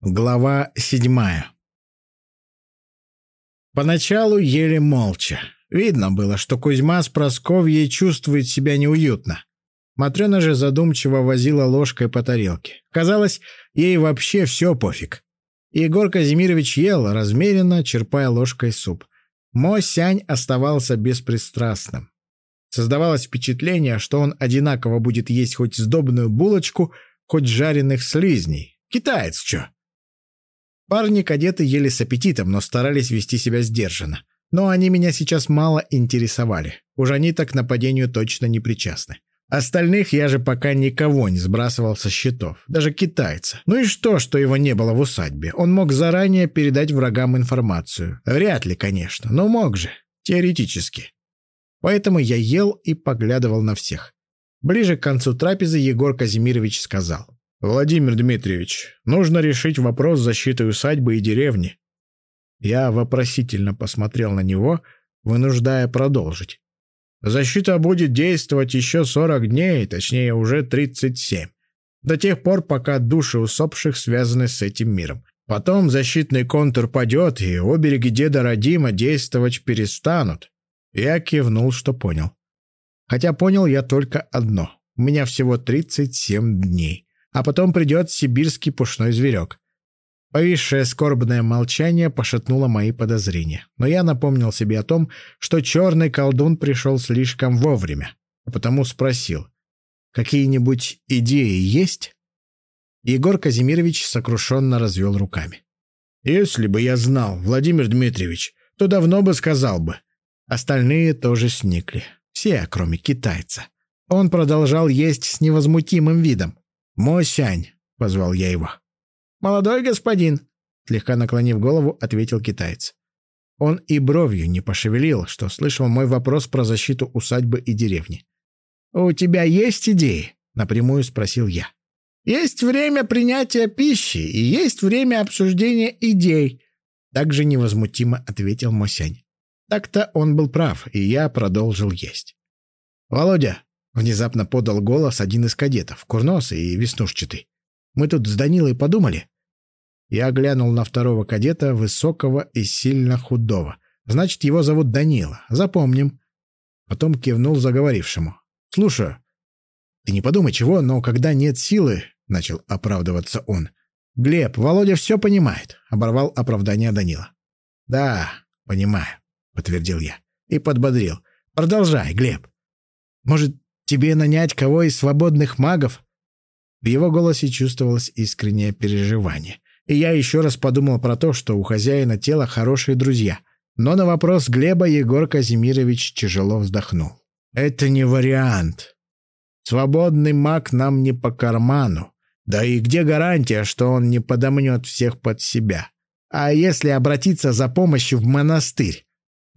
Глава седьмая Поначалу ели молча. Видно было, что Кузьма с Просковьей чувствует себя неуютно. Матрена же задумчиво возила ложкой по тарелке. Казалось, ей вообще все пофиг. Егор Казимирович ел размеренно, черпая ложкой суп. Мо Сянь оставался беспристрастным. Создавалось впечатление, что он одинаково будет есть хоть сдобную булочку, хоть жареных слизней. Китаец чё? Парни-кадеты ели с аппетитом, но старались вести себя сдержанно. Но они меня сейчас мало интересовали. Уж они так к нападению точно не причастны. Остальных я же пока никого не сбрасывал со счетов, даже китайца. Ну и что, что его не было в усадьбе? Он мог заранее передать врагам информацию. Вряд ли, конечно, но мог же, теоретически. Поэтому я ел и поглядывал на всех. Ближе к концу трапезы Егор Казимирович сказал. «Владимир Дмитриевич, нужно решить вопрос защиты усадьбы и деревни». Я вопросительно посмотрел на него, вынуждая продолжить. «Защита будет действовать еще 40 дней, точнее уже 37. До тех пор, пока души усопших связаны с этим миром. Потом защитный контур падет, и обереги деда Родима действовать перестанут». Я кивнул, что понял. Хотя понял я только одно. У меня всего 37 дней а потом придет сибирский пушной зверек. Повисшее скорбное молчание пошатнуло мои подозрения, но я напомнил себе о том, что черный колдун пришел слишком вовремя, а потому спросил, «Какие-нибудь идеи есть?» Егор Казимирович сокрушенно развел руками. «Если бы я знал, Владимир Дмитриевич, то давно бы сказал бы». Остальные тоже сникли, все, кроме китайца. Он продолжал есть с невозмутимым видом. «Мосянь», — позвал я его. «Молодой господин», — слегка наклонив голову, ответил китаец. Он и бровью не пошевелил, что слышал мой вопрос про защиту усадьбы и деревни. «У тебя есть идеи?» — напрямую спросил я. «Есть время принятия пищи и есть время обсуждения идей», — также невозмутимо ответил Мосянь. Так-то он был прав, и я продолжил есть. «Володя, Внезапно подал голос один из кадетов, курносый и веснушчатый. «Мы тут с Данилой подумали?» Я глянул на второго кадета, высокого и сильно худого. Значит, его зовут Данила. Запомним. Потом кивнул заговорившему. «Слушаю». «Ты не подумай чего, но когда нет силы...» — начал оправдываться он. «Глеб, Володя все понимает», — оборвал оправдание Данила. «Да, понимаю», — подтвердил я. И подбодрил. «Продолжай, Глеб. Может, Тебе нанять кого из свободных магов?» В его голосе чувствовалось искреннее переживание. И я еще раз подумал про то, что у хозяина тела хорошие друзья. Но на вопрос Глеба Егор Казимирович тяжело вздохнул. «Это не вариант. Свободный маг нам не по карману. Да и где гарантия, что он не подомнет всех под себя? А если обратиться за помощью в монастырь?»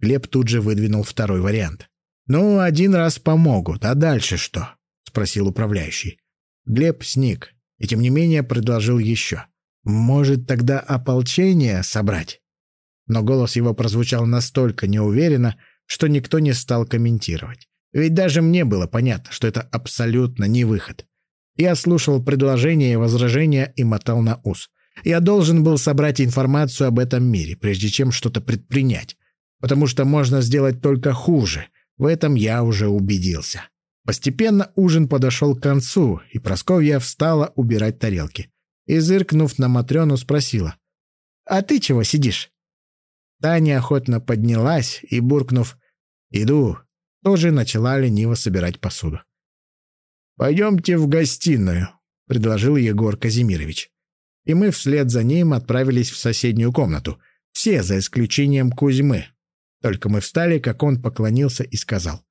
Глеб тут же выдвинул второй вариант. «Ну, один раз помогут, а дальше что?» — спросил управляющий. Глеб сник и, тем не менее, предложил еще. «Может, тогда ополчение собрать?» Но голос его прозвучал настолько неуверенно, что никто не стал комментировать. Ведь даже мне было понятно, что это абсолютно не выход. Я слушал предложения и возражения и мотал на ус. Я должен был собрать информацию об этом мире, прежде чем что-то предпринять. Потому что можно сделать только хуже — в этом я уже убедился. Постепенно ужин подошел к концу, и Просковья встала убирать тарелки. И, зыркнув на Матрёну, спросила. «А ты чего сидишь?» Таня охотно поднялась и, буркнув «Иду», тоже начала лениво собирать посуду. «Пойдемте в гостиную», — предложил Егор Казимирович. И мы вслед за ним отправились в соседнюю комнату. Все, за исключением Кузьмы, только мы встали, как он поклонился и сказал.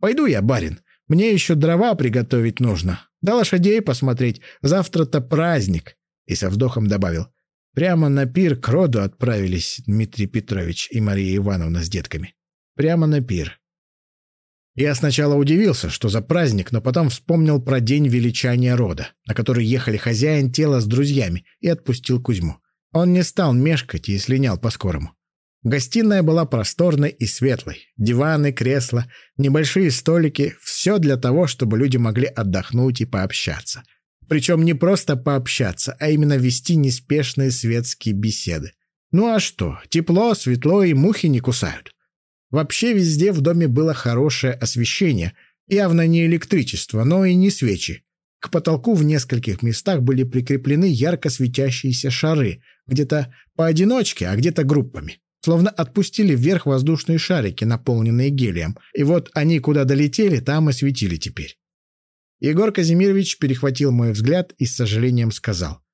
«Пойду я, барин. Мне еще дрова приготовить нужно. Да лошадей посмотреть. Завтра-то праздник». И со вздохом добавил. Прямо на пир к роду отправились Дмитрий Петрович и Мария Ивановна с детками. Прямо на пир. Я сначала удивился, что за праздник, но потом вспомнил про день величания рода, на который ехали хозяин тела с друзьями, и отпустил Кузьму. Он не стал мешкать и слинял по-скорому. Гостиная была просторной и светлой. Диваны, кресла, небольшие столики — все для того, чтобы люди могли отдохнуть и пообщаться. Причем не просто пообщаться, а именно вести неспешные светские беседы. Ну а что, тепло, светло и мухи не кусают. Вообще везде в доме было хорошее освещение, явно не электричество, но и не свечи. К потолку в нескольких местах были прикреплены ярко светящиеся шары, где-то поодиночке, а где-то группами. Словно отпустили вверх воздушные шарики, наполненные гелием, и вот они куда долетели, там и светили теперь. Егор Казимирович перехватил мой взгляд и с сожалением сказал.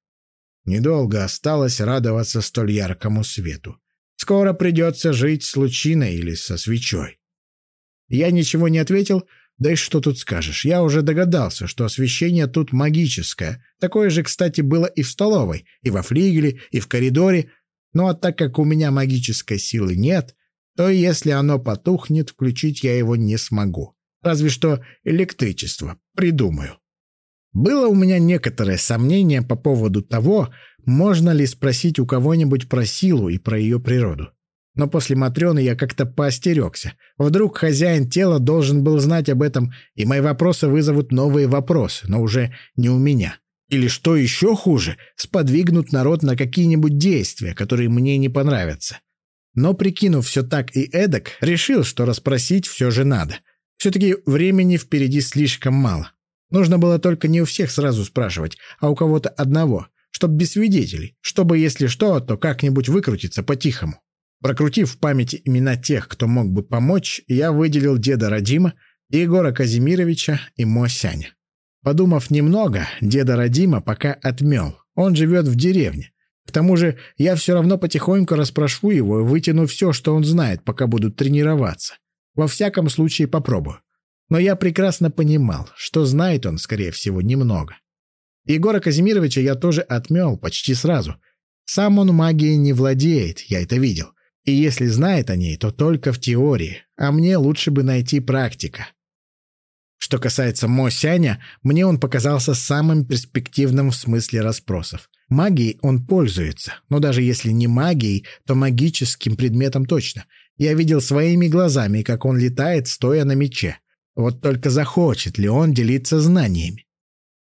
«Недолго осталось радоваться столь яркому свету. Скоро придется жить с лучиной или со свечой». Я ничего не ответил, да и что тут скажешь. Я уже догадался, что освещение тут магическое. Такое же, кстати, было и в столовой, и во флигеле, и в коридоре. Ну а так как у меня магической силы нет, то если оно потухнет, включить я его не смогу. Разве что электричество придумаю. Было у меня некоторое сомнение по поводу того, можно ли спросить у кого-нибудь про силу и про ее природу. Но после Матрены я как-то поостерегся. Вдруг хозяин тела должен был знать об этом, и мои вопросы вызовут новые вопросы, но уже не у меня. Или, что еще хуже, сподвигнут народ на какие-нибудь действия, которые мне не понравятся. Но, прикинув все так и эдак, решил, что расспросить все же надо. Все-таки времени впереди слишком мало. Нужно было только не у всех сразу спрашивать, а у кого-то одного, чтоб без свидетелей, чтобы, если что, то как-нибудь выкрутиться по-тихому. Прокрутив в памяти имена тех, кто мог бы помочь, я выделил деда Радима, Егора Казимировича и Мосяня. Подумав немного, деда Радима пока отмел. Он живет в деревне. К тому же я все равно потихоньку расспрошу его и вытяну все, что он знает, пока будут тренироваться. Во всяком случае попробую. Но я прекрасно понимал, что знает он, скорее всего, немного. Егора Казимировича я тоже отмел почти сразу. Сам он магией не владеет, я это видел. И если знает о ней, то только в теории, а мне лучше бы найти практика. Что касается Мо Сяня, мне он показался самым перспективным в смысле расспросов. Магией он пользуется, но даже если не магией, то магическим предметом точно. Я видел своими глазами, как он летает, стоя на мече. Вот только захочет ли он делиться знаниями?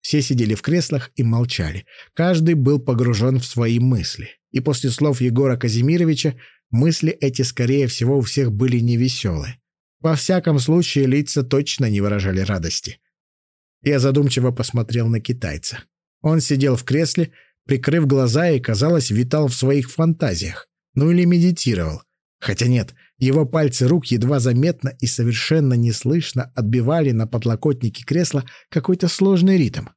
Все сидели в креслах и молчали. Каждый был погружен в свои мысли. И после слов Егора Казимировича Мысли эти, скорее всего, у всех были невеселые. Во всяком случае, лица точно не выражали радости. Я задумчиво посмотрел на китайца. Он сидел в кресле, прикрыв глаза и, казалось, витал в своих фантазиях. Ну или медитировал. Хотя нет, его пальцы рук едва заметно и совершенно неслышно отбивали на подлокотнике кресла какой-то сложный ритм.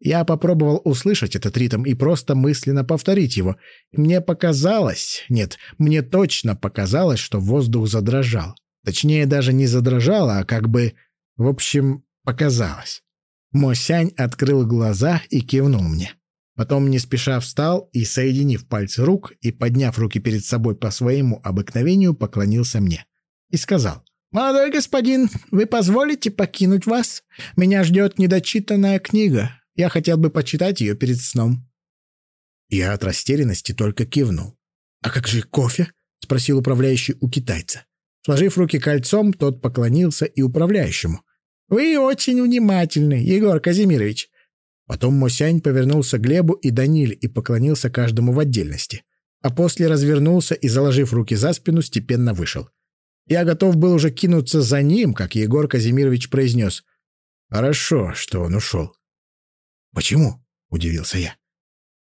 Я попробовал услышать этот ритм и просто мысленно повторить его. Мне показалось, нет, мне точно показалось, что воздух задрожал. Точнее, даже не задрожал, а как бы, в общем, показалось. Мосянь открыл глаза и кивнул мне. Потом не спеша встал и, соединив пальцы рук и подняв руки перед собой по своему обыкновению, поклонился мне. И сказал, «Молодой господин, вы позволите покинуть вас? Меня ждет недочитанная книга. Я хотел бы почитать ее перед сном». Я от растерянности только кивнул. «А как же кофе?» — спросил управляющий у китайца. Сложив руки кольцом, тот поклонился и управляющему. «Вы очень внимательны, Егор Казимирович». Потом Мосянь повернулся к Глебу и Даниле и поклонился каждому в отдельности. А после развернулся и, заложив руки за спину, степенно вышел. Я готов был уже кинуться за ним, как Егор Казимирович произнес. «Хорошо, что он ушел. «Почему?» — удивился я.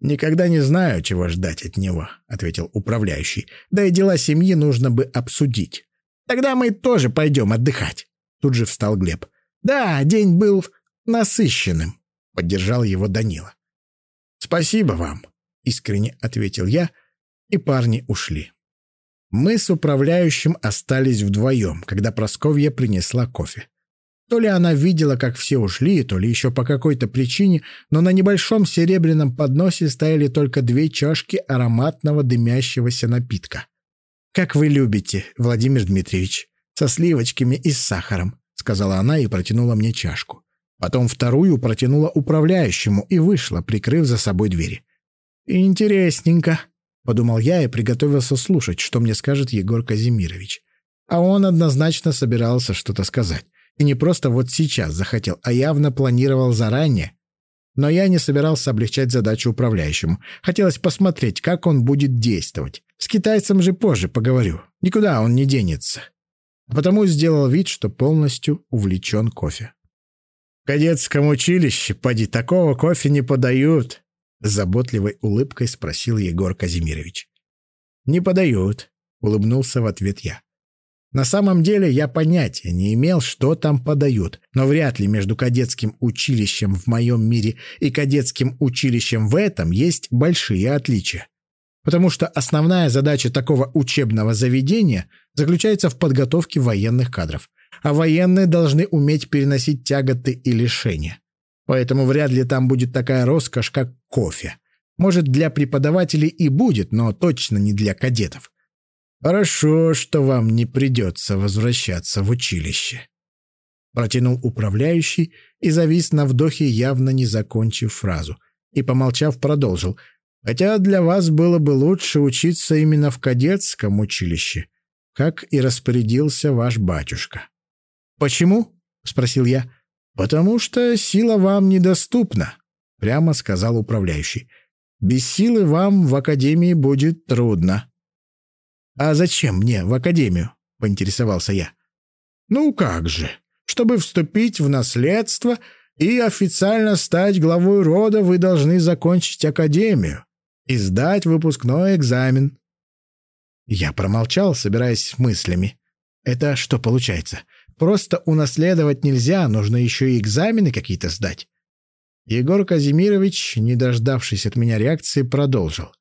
«Никогда не знаю, чего ждать от него», — ответил управляющий. «Да и дела семьи нужно бы обсудить. Тогда мы тоже пойдем отдыхать». Тут же встал Глеб. «Да, день был насыщенным», — поддержал его Данила. «Спасибо вам», — искренне ответил я, и парни ушли. Мы с управляющим остались вдвоем, когда Просковья принесла кофе. То ли она видела, как все ушли, то ли еще по какой-то причине, но на небольшом серебряном подносе стояли только две чашки ароматного дымящегося напитка. «Как вы любите, Владимир Дмитриевич, со сливочками и с сахаром», сказала она и протянула мне чашку. Потом вторую протянула управляющему и вышла, прикрыв за собой двери. «Интересненько», — подумал я и приготовился слушать, что мне скажет Егор Казимирович. А он однозначно собирался что-то сказать. И не просто вот сейчас захотел, а явно планировал заранее. Но я не собирался облегчать задачу управляющему. Хотелось посмотреть, как он будет действовать. Китайцем же позже поговорю. Никуда он не денется. А потому сделал вид, что полностью увлечен кофе. «В кадетском училище, поди, такого кофе не подают», — с заботливой улыбкой спросил Егор Казимирович. «Не подают», — улыбнулся в ответ я. На самом деле я понятия не имел, что там подают, но вряд ли между кадетским училищем в моем мире и кадетским училищем в этом есть большие отличия. Потому что основная задача такого учебного заведения заключается в подготовке военных кадров, а военные должны уметь переносить тяготы и лишения. Поэтому вряд ли там будет такая роскошь, как кофе. Может, для преподавателей и будет, но точно не для кадетов. «Хорошо, что вам не придется возвращаться в училище», — протянул управляющий и завис на вдохе, явно не закончив фразу, и, помолчав, продолжил. «Хотя для вас было бы лучше учиться именно в кадетском училище, как и распорядился ваш батюшка». «Почему?» — спросил я. «Потому что сила вам недоступна», — прямо сказал управляющий. «Без силы вам в академии будет трудно». «А зачем мне в академию?» — поинтересовался я. «Ну как же, чтобы вступить в наследство и официально стать главой рода, вы должны закончить академию и сдать выпускной экзамен». Я промолчал, собираясь с мыслями. «Это что получается? Просто унаследовать нельзя, нужно еще и экзамены какие-то сдать». Егор Казимирович, не дождавшись от меня реакции, продолжил.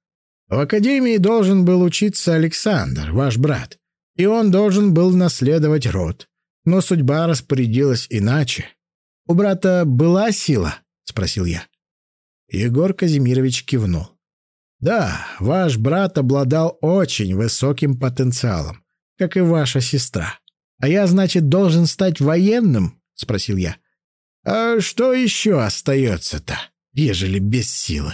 В академии должен был учиться Александр, ваш брат, и он должен был наследовать род. Но судьба распорядилась иначе. «У брата была сила?» — спросил я. Егор Казимирович кивнул. «Да, ваш брат обладал очень высоким потенциалом, как и ваша сестра. А я, значит, должен стать военным?» — спросил я. «А что еще остается-то, ежели без силы?»